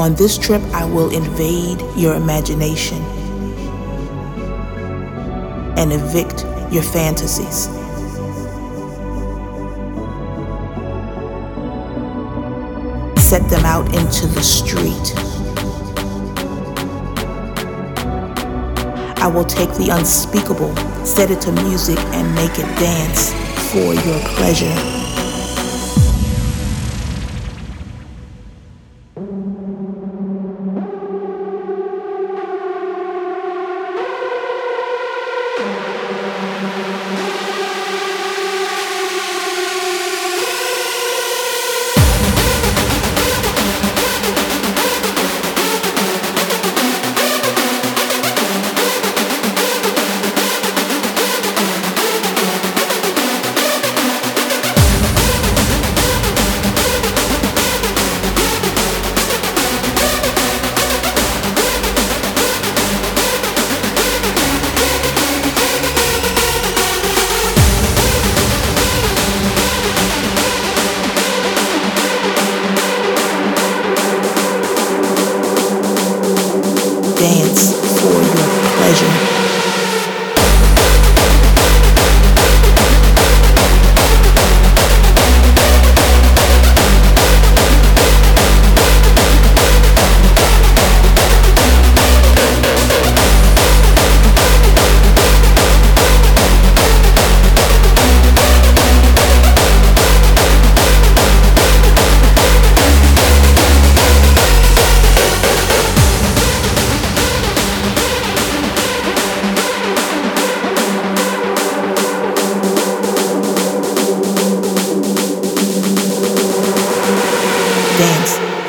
On this trip, I will invade your imagination and evict your fantasies. Set them out into the street. I will take the unspeakable, set it to music, and make it dance for your pleasure. Dance for your pleasure. dance.